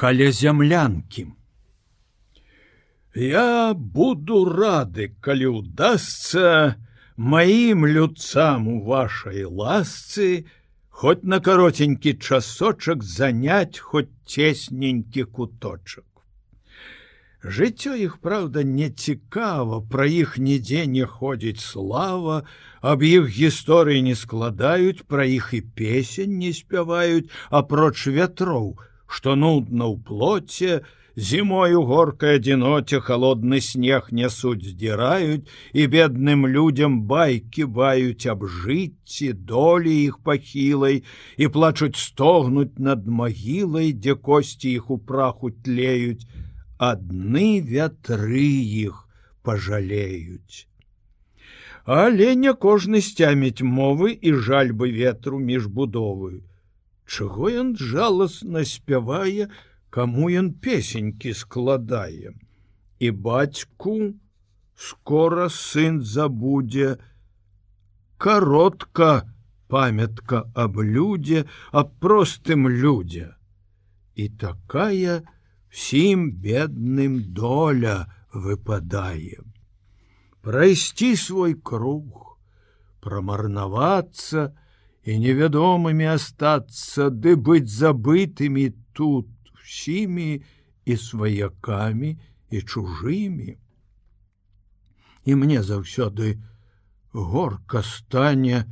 каля зямлянкі. Я буду рады, калі ўдасся маім людцам у вашай ласцы, хоть на каротенькі часочак заняць хоць цесненькі куточак. Жыццё іх праўда не цікава, пра іх нідзе не ходзіць слава, аб іх гісторыі не складаюць, пра іх і песень не спяваюць, апроч вятроў, што нудна ў плоце, зімою горкай адзіноце холодны снег нясуць здзіраюць і бедным людям байкі баюць аб жыцці долі іх пахілай і плачуць стогнуць над магілай, дзе косці іх у праху тлеюць, адны вятры іх пожалеюць. Але не кожны сцяміць мовы і жальбы ветру між будовы. Чаго ён жаласна спявае, каму ён песенькі складае. І бацьку скора сын забудзе, каротка памятка аб людзе, аб простым людзе. І такая всім бедным доля выпадае. Прайсці свой круг, прамарнавацца, і невядомымі астацца ды быць забытымі тут усімі і сваякамі і чужымі. І мне заўсёды горка стане,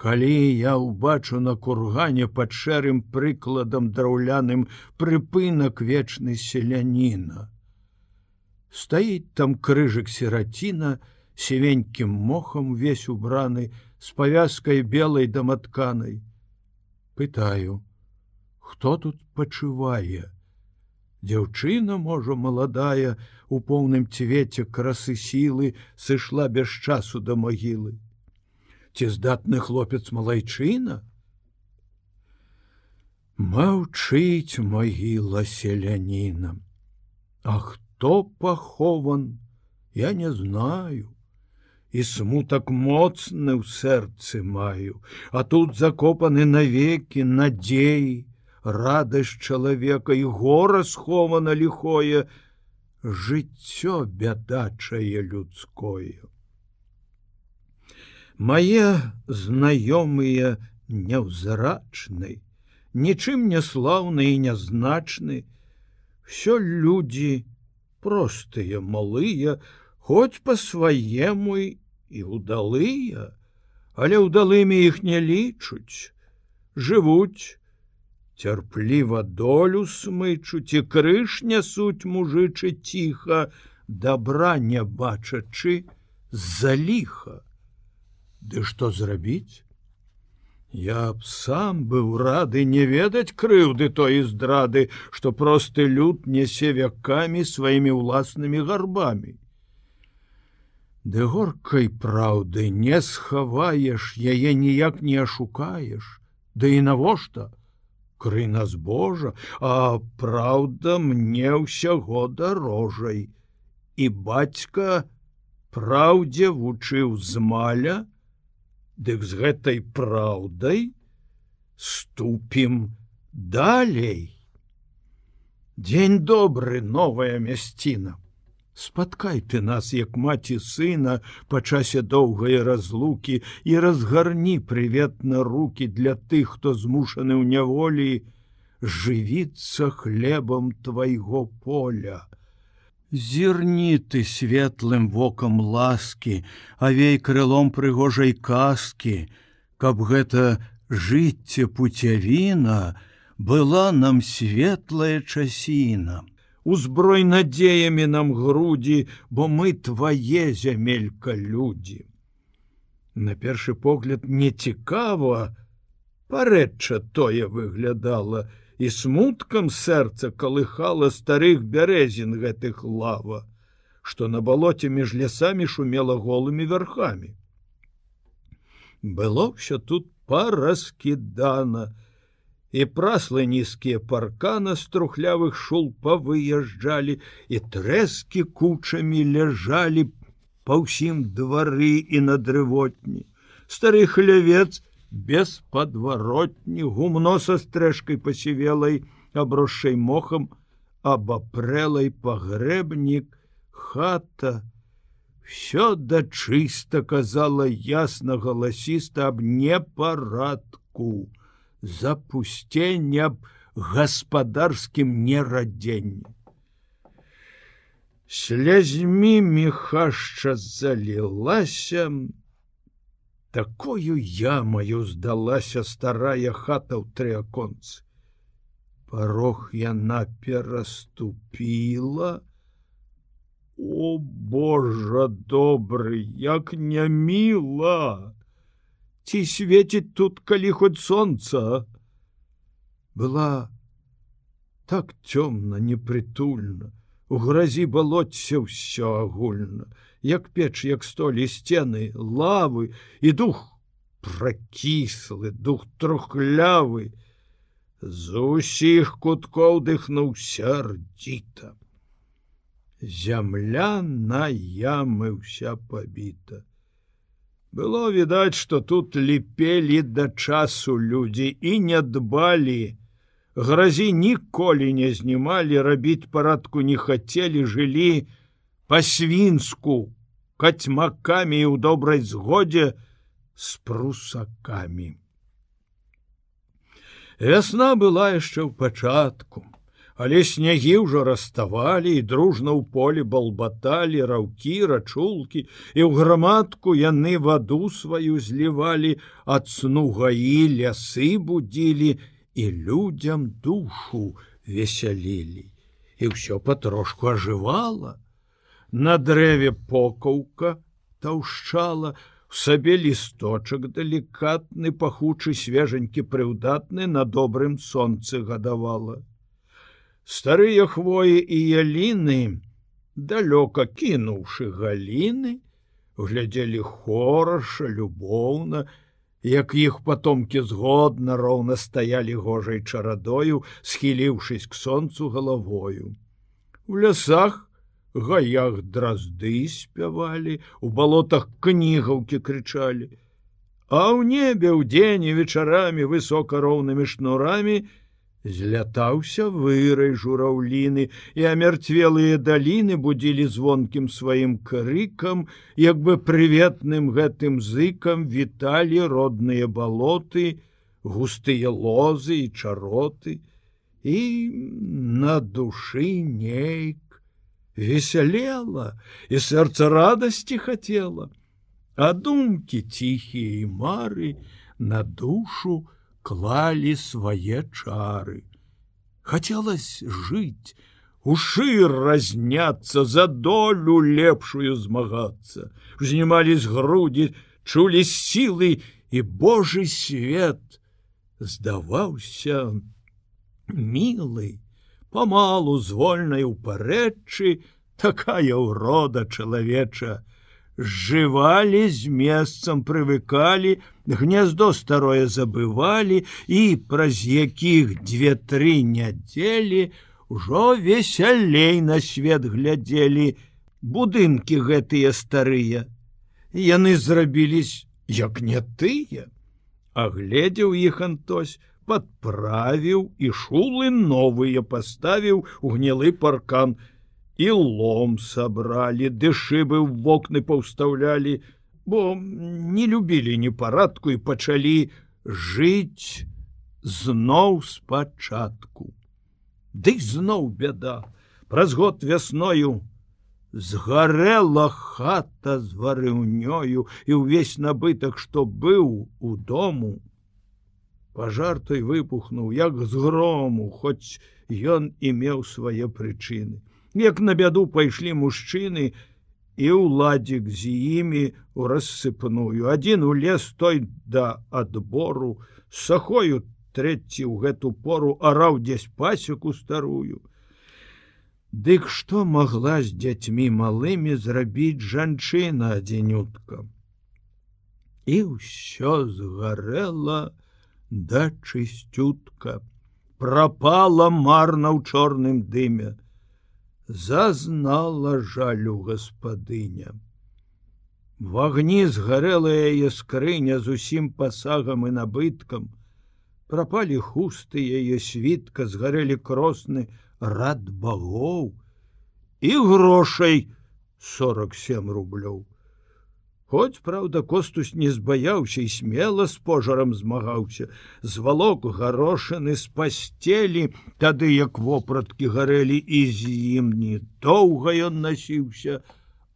калі я ўбачу на кургане пад шэрым прыкладам драўляным прыпынак вечны селяніна. Стаіць там крыжык сіраціна, сівенькім мохам весь убраны, с павязкой белой даматканай. Пытаю: хто тут пачывае? Дзяўчына, можа, маладая, у поўным цвеце красы сілы сышла без часу да магілы. Ці здатны хлопец малайчына? Маўчыць магіла селянінам. А хто пахован, я не знаю і смутак моцны ў сэрцы маю, а тут закопаны навекі надзеі, радасць чалавека і гора схована ліхое, жыццё бядачае людское. Мае знаёмыя няўзрачны, нічым не слаўны і нязначны, все людзі простыя малыя, хоць по-сваему і ўдалыя, але ўдалымі іх не лічуць, жывуць, цярпліва долю смычуць і крыж нясуць мужычы ціха, добра не бачачы з-за ліха. Ды што зрабіць? Я б сам быў рады не ведаць крыўды той здрады, што просты люд нясе вякамі сваімі ўласнымі гарбамі. Ды горкай праўды не схаваеш, яе ніяк не ашукаеш, Ды і навошта? Кры нас Божа, а праўда мне ўсяго дарожай. І бацька праўдзе вучыў з маля, Дык з гэтай праўдай ступім далей. Дзень добры, новая мясціна спаткай ты нас як маці сына па часе доўгай разлукі і разгарні прыветна руки для тых хто змушаны ў няволі жывіцца хлебам твайго поля. Зірні ты светлым вокам ласкі авей крылом прыгожай каскі каб гэта жыцце пуцявіна была нам светлая часіна узброй надзеямі нам грудзі, бо мы твае зямелька людзі. На першы погляд нецікава, парэчча тое выглядала і смуткам сэрца калыхала старых бярэзін гэтых лава, што на балоце між лясамі шумела голымі вярхамі. Было ўсё тут параскідана, і праслы нізкія паркана з трухлявых шул павыязджалі і трэскі кучамі ляжалі па ўсім двары і на дрывотні. Стары хлявец без падваротні гумно са стрэжкай пасівелай аброшай мохам абапрэлай пагрэбнік хата все да чыста казала ясна галасіста аб непарадку запусцення б гаспадарскім нерадзеннем слязьмі мехашча залілася такую ямаю здалася старая хата ў тры аконцы. Порог яна пераступила о божа добры як не міла ці свеціць тут калі хоць сонца? Была так цёмна непрытульна у гразі балоце ўсё агульна як печ як столі сцены лавы і дух пракіслы дух трохлявы з усіх куткоў дыхнуў сярдзіта. Зямля на ямы ўся пабіта было відаць што тут ліпелі да часу людзі і не дбалі. Гразі ніколі не знімалі рабіць парадку не хацелі жылі па-свінску кацьмакамі ў добрай згодзе з прусакамі. Вясна была яшчэ ў пачатку але снягі ўжо раставалі і дружна ў полі балбаталі раўкі рачулкі і ў грамадку яны ваду сваю злівалі ад сну гаі лясы будзілі і людям душу весялілі. І ўсё патрошку ажывала. На дрэве покаўка таўшчала в сабе лісточак далікатны пахучы свежанькі прыўдатны на добрым сонцы гадавала старыя хвоі і яліны далёка кінуўшы галіны глядзелі хораша любоўна як іх потомки згодна роўна стаялі гожай чарадою схіліўшись к сонцу головою у лясах гаях дразды спявалі у балотах кнігаўкі крычалі а ў небе ў дзень і вечарамі высока роўнымі шнурамі злятаўся вырай жураўліны і амярцвелыя даліны будзілі звонкім сваім крыкам як бы прыветным гэтым зыкам віталі родныя балоты густыя лозы і чароты. І на душы нейк весялела і сэрца радасці хацела а думкі ціхія і мары на душу, клалі свае чары. Хацелось жыць, ушыр разняцца за долю лепшую змагацца, знімалі з грудзі, чулі сілы і Божы свет здаваўся мілы, памалу звольнай у парэчы, такая ўрода чалавеча, жывалі з месцам прывыкалі, гнездо старое забывалі і праз якіх две-тры нядзелі ужо весялей на свет глядзелі. Будынкі гэтыя старыя. Яны зрабіліся як не тыя, агледзеў іх антось, подправіў і шулы новыя паставіў у гнілы паркан, і лом сабралі дышыбы в вокны паўстаўлялі бо не любілі непарадку і пачалі жыць зноў спачатку. Ды зноў бяда. Праз год вясною згарэла хата з варыўнёю і ўвесь набытак што быў у дому. Пажар той выпухнуў як з грому хоць ён і меў свае прычыны як на бяду пайшлі мужчыны і ўладзік з імі у рассыпную. Адзін у лес той да адбору сахою трэці ў гэту пору араў дзесь пасеку старую. Дык што магла з дзяцьмі малымі зрабіць жанчына адзінютка? І ўсё згарэла да чысцютка. Пропала марна ў чорным дыме зазнала жалю гаспадыня. В агні згарэлая яе скрыня з усім пасагам і набыткам, Прапалі хусты яе світка згарэлі кросны рад багоў і грошай 47 рублёў. Хоць праўда, костусь не збаяўся і смела з пожарам змагаўся, звалок гарошаны з пасцелі, тады як вопраткі гарэлі і з ім не доўга ён насіўся,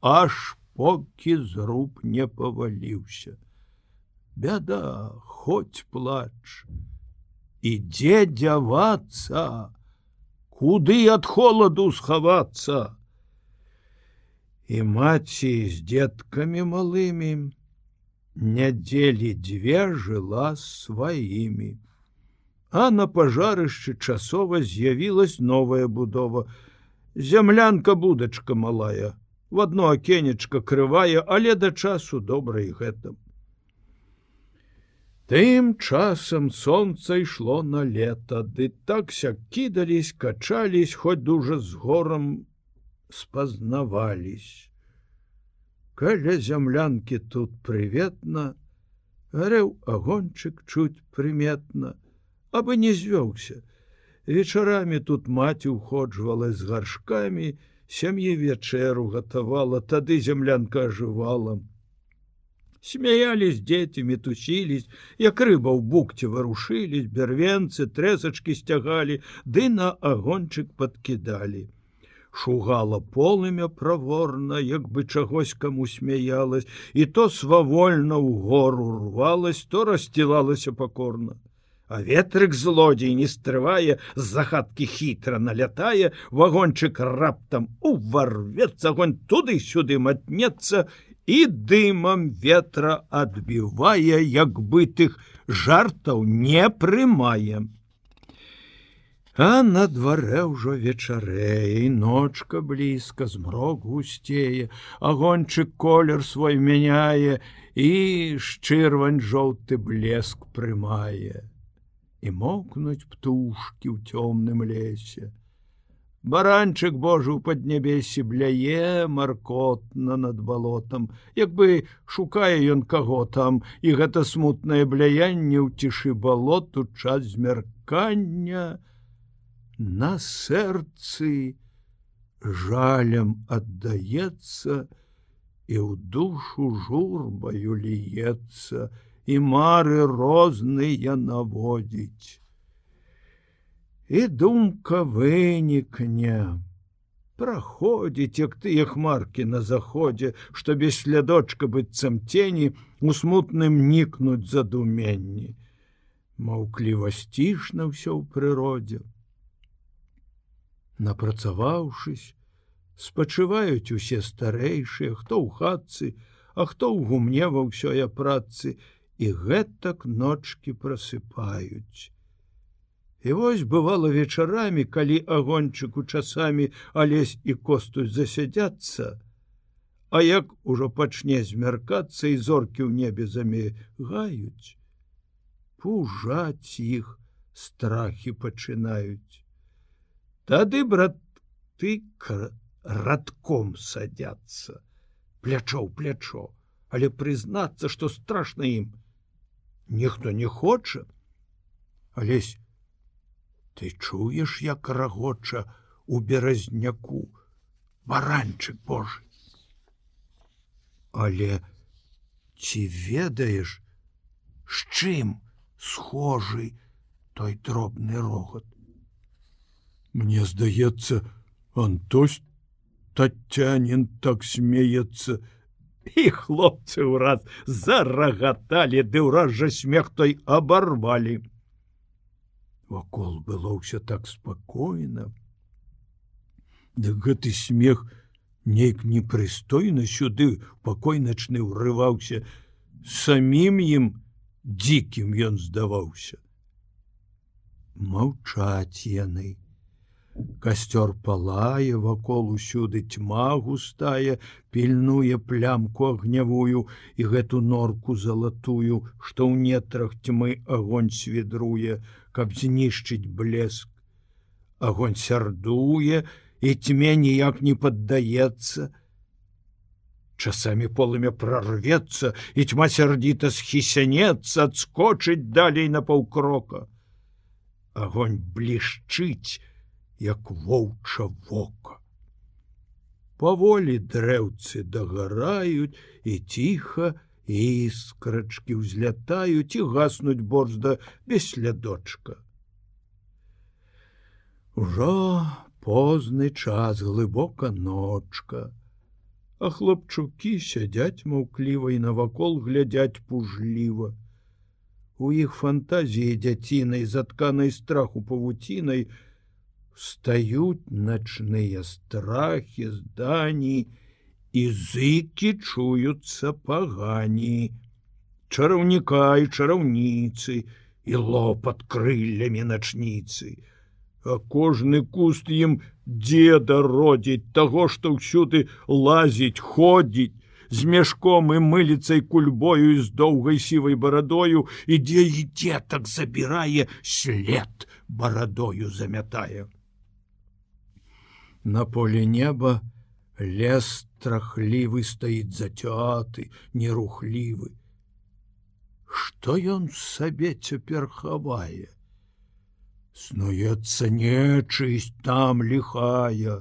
аж покі зруб не паваліўся. Бяда, хоць плач, і дзе дзявацца, куды ад холаду схавацца. І маці з дзеткамі малымі нядзелі дзве жыла сваімі. А на пажарышчы часова з'явілась новая будова. Зямлянка будачка малая, в одно акенечка крывае, але да часу добра і гэтым. Тым часам сонца ішло на лета, ды такся кідались, качались, хоць дужа з горам спазнавались. Каля зямлянкі тут прыветна, гарэў агончык чуць прыметна, абы не звёўся. Вечарамі тут маці ўходжвала з гаршкамі, сям'і вечэру гатавала, тады зямлянка ажывала, смяялись дзецямі тусілись як рыба ў букце варушылись бярвенцы трэсачки сцягалі ды на агончык подкидалі шугала полымя праворна як бы чагось каму смяялась і то свавольна ў гору рвалась то рассцілалася покорна а ветрык злодзей не стрывае з захаткі хітра налятае вагончык раптам уварвецца огонь туды сюды матнецца і дымам ветра адбівае, як бы тых жартаў не прымае. А на дварэ ўжо вечарэй, ночка блізка змрок гусцее, агончык колер свой мяняе і шчырвань жоўты блеск прымае. І мокнуць птушки ў цёмным лесе баранчык божу паднябесі бляе маркотна над балотам як бы шукае ён каго там і гэта смутнае бляянне ў цішы балоту час змяркання на сэрцы жалем аддаецца і ў душу журбаю ліецца і мары розныя наводзіць і думка вынікне. Праходзіць, як тыя хмаркі на заходзе, што без слядочка быццам цені у смутным нікнуць задуменні. Маўкліва сцішна ўсё ў прыродзе. Напрацаваўшись, спачываюць усе старэйшыя, хто ў хатцы, а хто ў гумне ва ўсёй працы, і гэтак ночки прасыпаюць. І вось бывало вечарамі, калі агончыку часамі алесь і костусь засядзяцца, А як ужо пачне змяркацца і зоркі ў небе замегаюць, пужаць іх страхі пачынаюць. Тады брат ты радком садяцца, плячо ў плячо, але прызнацца, што страшна ім, ніхто не хоча, алесь Ты чуеш, як рагоча у беразняку баранчык Божы. Але ці ведаеш, з чым схожы той дробны рогат. Мне здаецца, Антось татянин так смеецца, і хлопцы ўраз зарагаталі, ды ўраз жа смех той абарвалі вакол было ўсё так спакойна. Да гэты смех нейк непрыстойна сюды пакойначны ўрываўся. Самім ім дзікім ён здаваўся. Маўчаць яны касцёр палае вакол усюды тьма густая пільнуе плямку агнявую і гэту норку залатую што ў нетрах тьмы огоньнь сведруе каб знішчыць блеск. Агонь сярдуе і тьме ніяк не паддаецца. Часамі полымя прорвецца і тьма сярдзіта схісянецца, адскочыць далей на паўкрока. Агонь блішчыць, як воўча вока. Паволі дрэўцы дагараюць і ціха іскрачкі ўзлятаюць і гаснуць борзда без слядочка. Ужо позны час глыбока ночка, А хлопчукі сядзяць маўкліва і навакол глядяць пужліва. У іх фантазіі дзяцінай затканай страху павуцінай стаюць начныя страхі здані, і зыкі чуюцца пагані, чараўніка і чараўніцы і лопат крыльлямі начніцы а кожны куст ім деда родзіць таго, што ўсюды лазіць, ходзіць, з мяшком і мыліцай кульбою з доўгай сівай барадою, ідзе ідзе так забірае след барадою замятае. На поле неба лес страхлівы стаіць зацяты, нерухлівы. Што ён сабе цяпер хавае? Снуецца нечысть там лихая,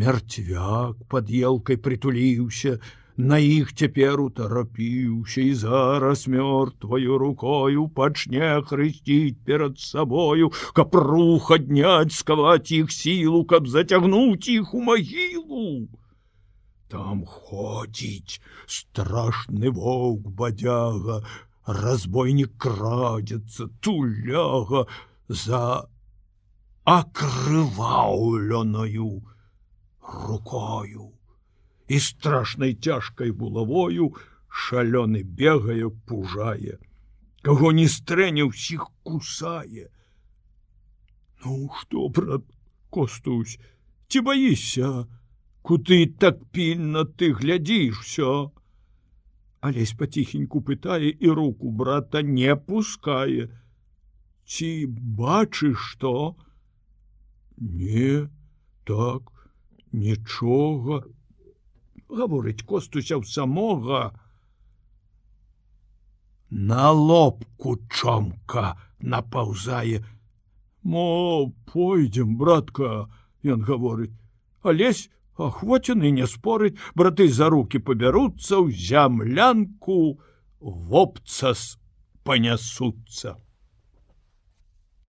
Мярцвяк под елкой притуліўся, На іх цяпер утарапіўся і зараз мёртваю рукою пачне хрысціць перад сабою, каб рух адняць скаваць іх сілу, каб зацягнуць іх у магілу. Там ходзіць страшны воўк бадяга, разбойнік крадзецца туляга, за акрываўленою рукою і страшнай цяжкай булавою шалёны бегае пужае. Каго не стрэне ўсіх кусае. Ну что брат костусь ці баішся? Куды так пільна ты глядзішся алесь паціхеньку пытае і руку брата не пускае. Ці бачыш что не так нічога гаворыць костуся ў самога. На лобку чомка напаўзае. Мо пойдзем братка ён гаворыць. Алесь ахвочаны не спорыць браты за руки пабяруцца ў зямлянку вопцас панясуцца